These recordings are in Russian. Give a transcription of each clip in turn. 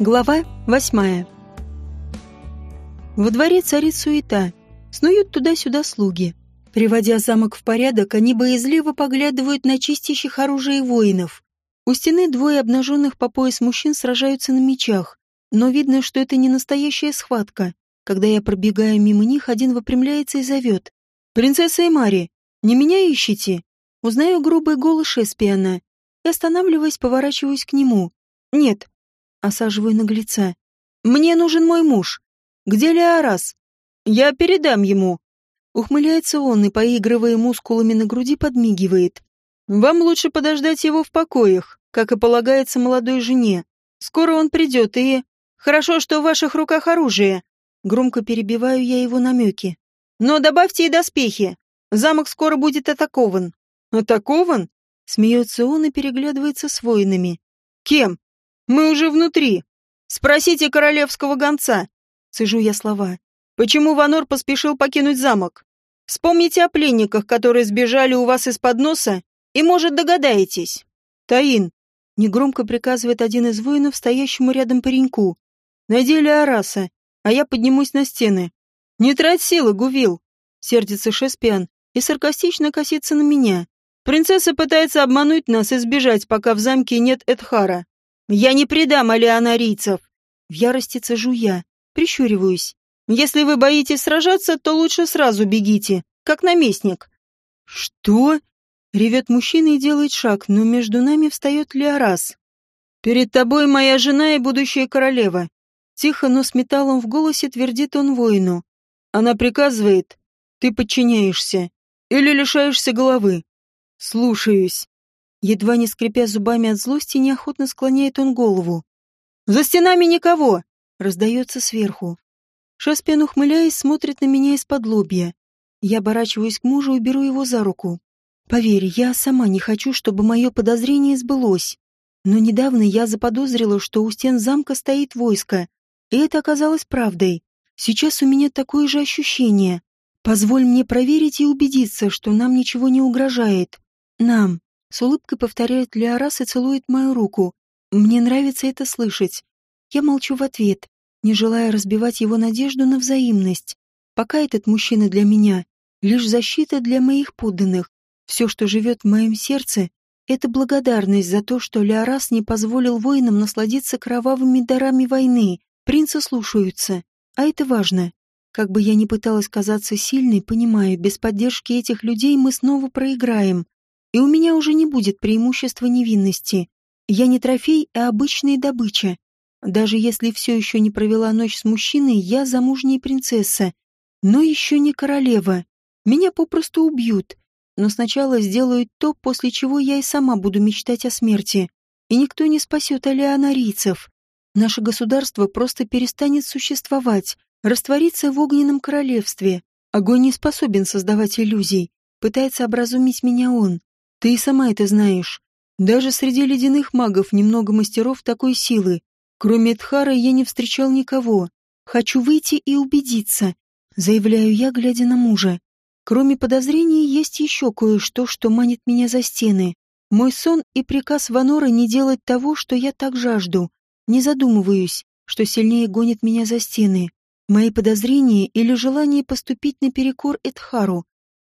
Глава восьмая. Во дворе царит суета. Снуют туда-сюда слуги. Приводя замок в порядок, они боязливо поглядывают на чистящих оружие воинов. У стены двое обнаженных по пояс мужчин сражаются на мечах, но видно, что это не настоящая схватка. Когда я пробегаю мимо них, один выпрямляется и зовет. «Принцесса Эмари, не меня ищите?» Узнаю грубый голос Шеспиана и, останавливаясь, поворачиваюсь к нему. «Нет, осаживаю наглеца. «Мне нужен мой муж. Где Леорас? Я передам ему». Ухмыляется он и, поигрывая мускулами на груди, подмигивает. «Вам лучше подождать его в покоях, как и полагается молодой жене. Скоро он придет и... Хорошо, что в ваших руках оружие». Громко перебиваю я его намеки. «Но добавьте и доспехи. Замок скоро будет атакован». «Атакован?» Смеется он и переглядывается с воинами. «Кем?» Мы уже внутри. Спросите королевского гонца. Цежу я слова. Почему Ванор поспешил покинуть замок? Вспомните о пленниках, которые сбежали у вас из-под носа, и, может, догадаетесь. Таин, негромко приказывает один из воинов, стоящему рядом пареньку. Найди Леораса, а я поднимусь на стены. Не трать силы, Гувил, сердится Шеспиан и саркастично косится на меня. Принцесса пытается обмануть нас и сбежать, пока в замке нет Эдхара. «Я не предам алианарийцев!» В ярости цежу я, прищуриваюсь. «Если вы боитесь сражаться, то лучше сразу бегите, как наместник». «Что?» — ревет мужчина и делает шаг, но между нами встает Леорас. «Перед тобой моя жена и будущая королева». Тихо, но с металлом в голосе твердит он воину. Она приказывает, ты подчиняешься или лишаешься головы. Слушаюсь. Едва не скрипя зубами от злости, неохотно склоняет он голову. «За стенами никого!» — раздается сверху. Шаспен, ухмыляясь, смотрит на меня из-под лобья. Я оборачиваюсь к мужу и беру его за руку. Поверь, я сама не хочу, чтобы мое подозрение сбылось. Но недавно я заподозрила, что у стен замка стоит войско, и это оказалось правдой. Сейчас у меня такое же ощущение. Позволь мне проверить и убедиться, что нам ничего не угрожает. Нам. С улыбкой повторяет Леорас и целует мою руку. Мне нравится это слышать. Я молчу в ответ, не желая разбивать его надежду на взаимность. Пока этот мужчина для меня — лишь защита для моих подданных. Все, что живет в моем сердце, — это благодарность за то, что Леорас не позволил воинам насладиться кровавыми дарами войны. Принцы слушаются, а это важно. Как бы я ни пыталась казаться сильной, понимаю, без поддержки этих людей мы снова проиграем и у меня уже не будет преимущества невинности. Я не трофей, а обычная добыча. Даже если все еще не провела ночь с мужчиной, я замужняя принцесса, но еще не королева. Меня попросту убьют, но сначала сделают то, после чего я и сама буду мечтать о смерти. И никто не спасет алианарийцев. Наше государство просто перестанет существовать, растворится в огненном королевстве. Огонь не способен создавать иллюзий. Пытается образумить меня он. Ты и сама это знаешь. Даже среди ледяных магов немного мастеров такой силы. Кроме Тхара я не встречал никого. Хочу выйти и убедиться, заявляю я, глядя на мужа. Кроме подозрений, есть еще кое-что, что манит меня за стены. Мой сон и приказ Ванора не делать того, что я так жажду. Не задумываюсь, что сильнее гонит меня за стены. Мои подозрения или желание поступить наперекор Эдхару.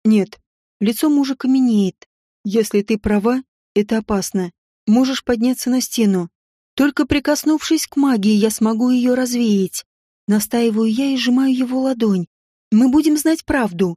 Нет, лицо мужа каменеет. Если ты права, это опасно. Можешь подняться на стену. Только прикоснувшись к магии, я смогу ее развеять. Настаиваю я и сжимаю его ладонь. Мы будем знать правду.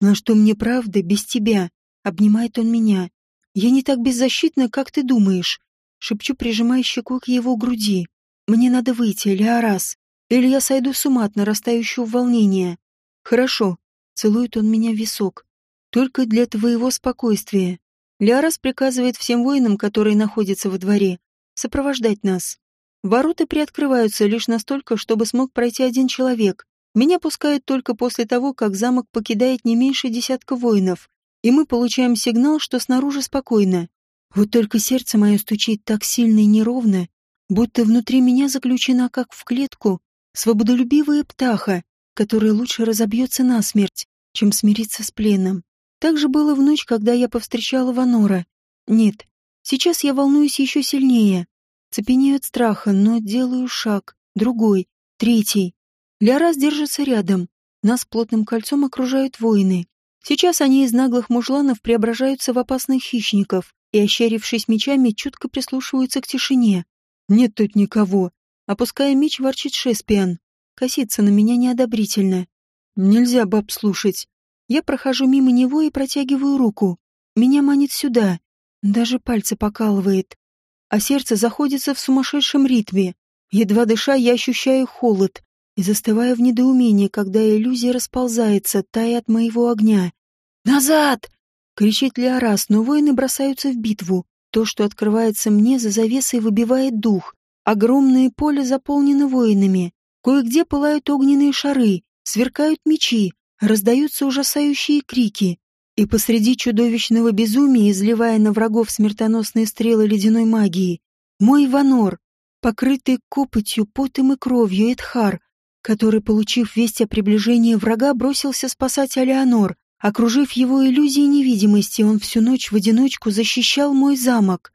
На что мне правда без тебя? Обнимает он меня. Я не так беззащитна, как ты думаешь. Шепчу, прижимая щеку к его груди. Мне надо выйти, Леорас. Или я сойду с ума от нарастающего волнения. Хорошо. Целует он меня в висок. Только для твоего спокойствия. Лиарас приказывает всем воинам, которые находятся во дворе, сопровождать нас. Ворота приоткрываются лишь настолько, чтобы смог пройти один человек. Меня пускают только после того, как замок покидает не меньше десятка воинов, и мы получаем сигнал, что снаружи спокойно. Вот только сердце мое стучит так сильно и неровно, будто внутри меня заключена, как в клетку, свободолюбивая птаха, которая лучше разобьется насмерть, чем смириться с пленом. Так же было в ночь, когда я повстречала Ванора. Нет, сейчас я волнуюсь еще сильнее. Цепенею от страха, но делаю шаг, другой, третий. Лярас держится рядом. Нас плотным кольцом окружают воины. Сейчас они из наглых мужланов преображаются в опасных хищников и, ощерившись мечами, чутко прислушиваются к тишине. Нет тут никого. Опуская меч, ворчит Шеспиан. Косится на меня неодобрительно. Нельзя баб слушать. Я прохожу мимо него и протягиваю руку. Меня манит сюда. Даже пальцы покалывает. А сердце заходится в сумасшедшем ритме. Едва дыша, я ощущаю холод и застываю в недоумении, когда иллюзия расползается, тая от моего огня. «Назад!» — кричит Леорас, но воины бросаются в битву. То, что открывается мне за завесой, выбивает дух. Огромное поле заполнено воинами. Кое-где пылают огненные шары, сверкают мечи, раздаются ужасающие крики. И посреди чудовищного безумия, изливая на врагов смертоносные стрелы ледяной магии, мой Ванор, покрытый копотью, потом и кровью Эдхар, который, получив весть о приближении врага, бросился спасать Алеонор. Окружив его иллюзией невидимости, он всю ночь в одиночку защищал мой замок.